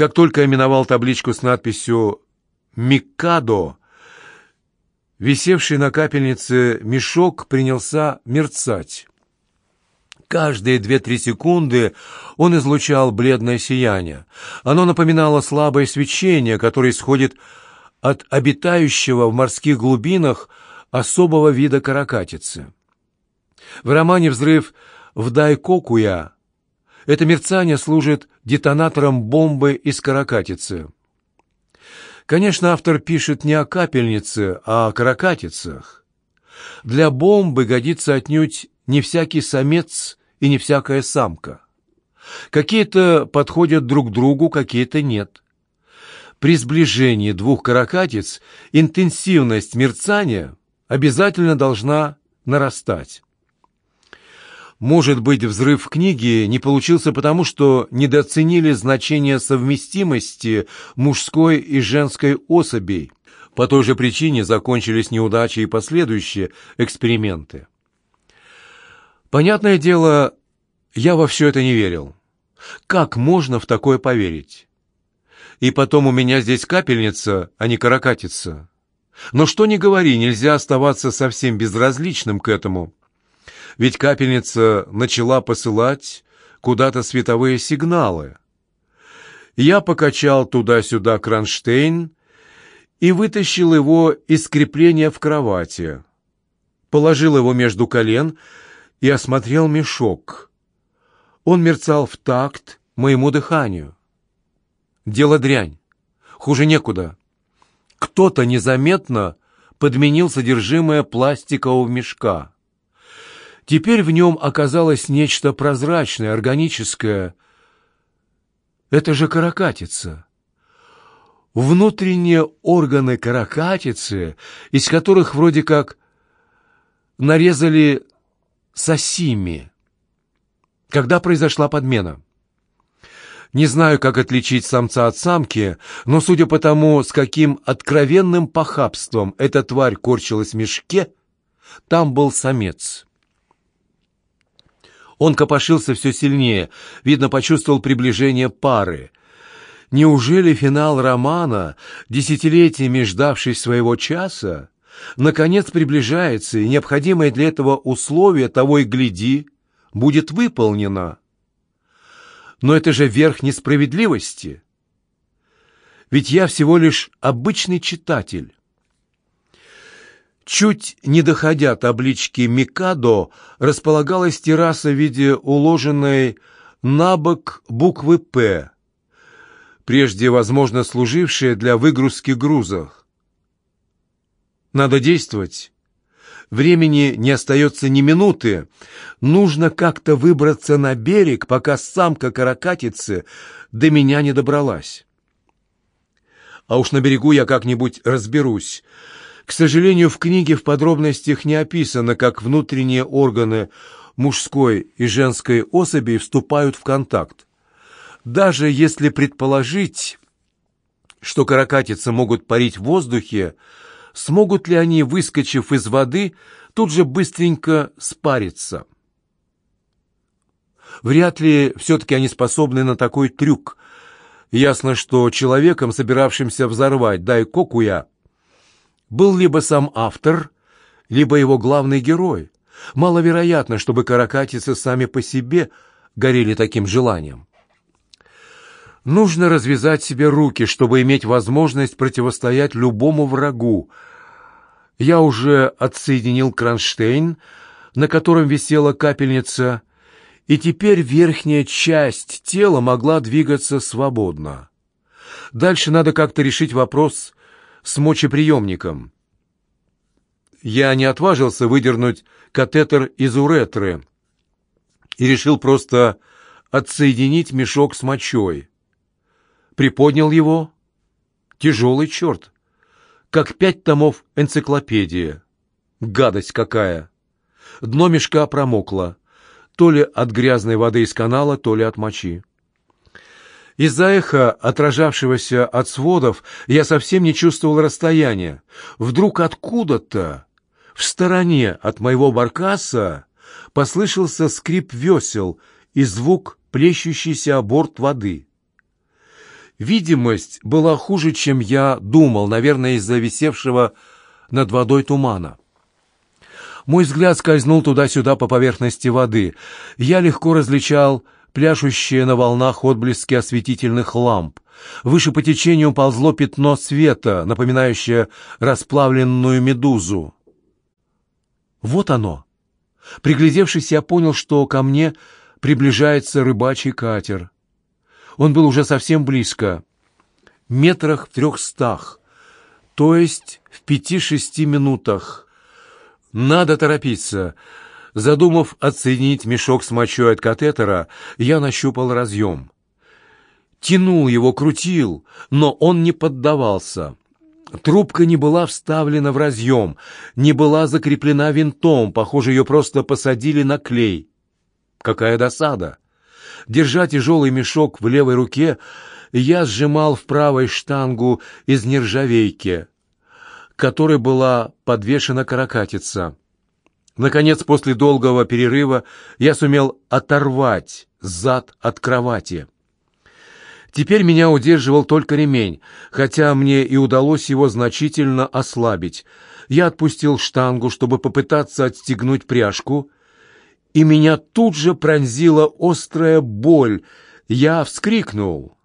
Как только я миновал табличку с надписью «Микадо», висевший на капельнице мешок принялся мерцать. Каждые две-три секунды он излучал бледное сияние. Оно напоминало слабое свечение, которое исходит от обитающего в морских глубинах особого вида каракатицы. В романе «Взрыв в Дайкокуя» это мерцание служит детонатором бомбы из каракатицы. Конечно, автор пишет не о капельнице, а о каракатицах. Для бомбы годится отнюдь не всякий самец и не всякая самка. Какие-то подходят друг другу, какие-то нет. При сближении двух каракатиц интенсивность мерцания обязательно должна нарастать. Может быть, взрыв книги не получился потому, что недооценили значение совместимости мужской и женской особей. По той же причине закончились неудачи и последующие эксперименты. Понятное дело, я во все это не верил. Как можно в такое поверить? И потом у меня здесь капельница, а не каракатица. Но что ни говори, нельзя оставаться совсем безразличным к этому. Ведь капельница начала посылать куда-то световые сигналы. Я покачал туда-сюда кронштейн и вытащил его из крепления в кровати. Положил его между колен и осмотрел мешок. Он мерцал в такт моему дыханию. Дело дрянь. Хуже некуда. Кто-то незаметно подменил содержимое пластикового мешка. Теперь в нем оказалось нечто прозрачное, органическое. Это же каракатица. Внутренние органы каракатицы, из которых вроде как нарезали сосими. Когда произошла подмена? Не знаю, как отличить самца от самки, но судя по тому, с каким откровенным похабством эта тварь корчилась в мешке, там был самец. Он копошился все сильнее, видно, почувствовал приближение пары. Неужели финал романа, десятилетиями ждавший своего часа, наконец приближается, и необходимое для этого условие того и гляди будет выполнено. Но это же верх несправедливости. Ведь я всего лишь обычный читатель. Чуть не доходя таблички «Микадо», располагалась терраса в виде уложенной на бок буквы «П», прежде, возможно, служившая для выгрузки грузов. Надо действовать. Времени не остается ни минуты. Нужно как-то выбраться на берег, пока самка каракатицы до меня не добралась. А уж на берегу я как-нибудь разберусь. К сожалению, в книге в подробностях не описано, как внутренние органы мужской и женской особи вступают в контакт. Даже если предположить, что каракатицы могут парить в воздухе, смогут ли они, выскочив из воды, тут же быстренько спариться. Вряд ли все-таки они способны на такой трюк. Ясно, что человеком, собиравшимся взорвать Дайкокуя, был либо сам автор, либо его главный герой. Маловероятно, чтобы каракатицы сами по себе горели таким желанием. Нужно развязать себе руки, чтобы иметь возможность противостоять любому врагу. Я уже отсоединил кронштейн, на котором висела капельница, и теперь верхняя часть тела могла двигаться свободно. Дальше надо как-то решить вопрос с мочеприемником. Я не отважился выдернуть катетер из уретры и решил просто отсоединить мешок с мочой приподнял его. Тяжелый черт, как пять томов энциклопедии. Гадость какая! Дно мешка промокло, то ли от грязной воды из канала, то ли от мочи. Из-за эха, отражавшегося от сводов, я совсем не чувствовал расстояния. Вдруг откуда-то, в стороне от моего баркаса, послышался скрип весел и звук плещущейся о борт воды. Видимость была хуже, чем я думал, наверное, из-за висевшего над водой тумана. Мой взгляд скользнул туда-сюда по поверхности воды. Я легко различал пляшущие на волнах отблески осветительных ламп. Выше по течению ползло пятно света, напоминающее расплавленную медузу. Вот оно. Приглядевшись, я понял, что ко мне приближается рыбачий катер. Он был уже совсем близко, метрах в трехстах, то есть в пяти-шести минутах. Надо торопиться. Задумав отсоединить мешок с мочой от катетера, я нащупал разъем. Тянул его, крутил, но он не поддавался. Трубка не была вставлена в разъем, не была закреплена винтом, похоже, ее просто посадили на клей. Какая досада! Держа тяжелый мешок в левой руке, я сжимал в правой штангу из нержавейки, которой была подвешена каракатица. Наконец, после долгого перерыва, я сумел оторвать зад от кровати. Теперь меня удерживал только ремень, хотя мне и удалось его значительно ослабить. Я отпустил штангу, чтобы попытаться отстегнуть пряжку, и меня тут же пронзила острая боль. Я вскрикнул.